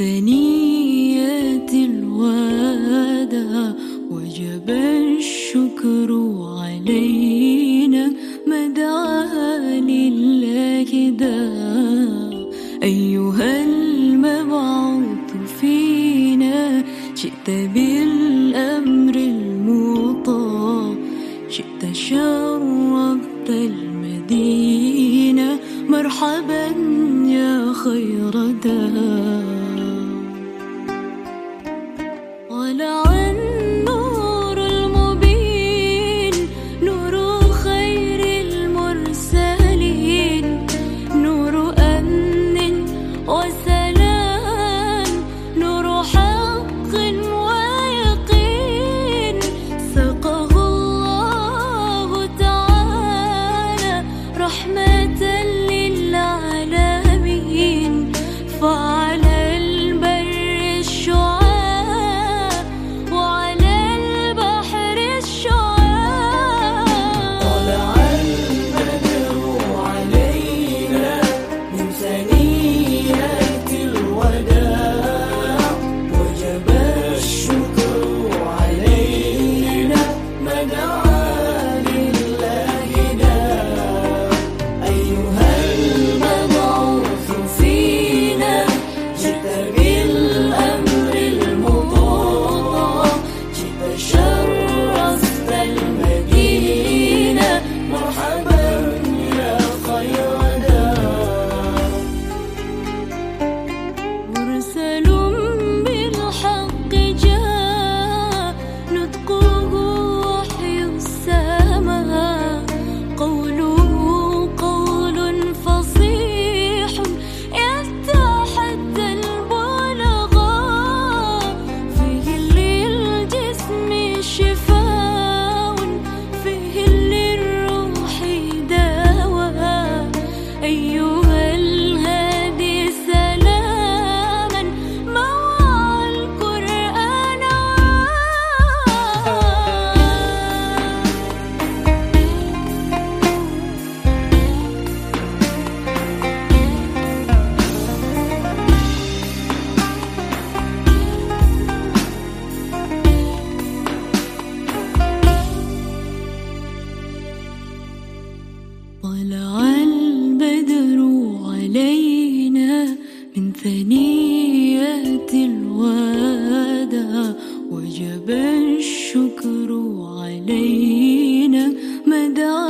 ثنية الوداع وجب الشكر علينا مدعى لله دا. أيها المبعوث فينا جئت بالأمر المطاع جئت شرفت المدينة مرحبا يا خير دار طلع البدر علينا من ثنيات الوداع وجب الشكر علينا مدى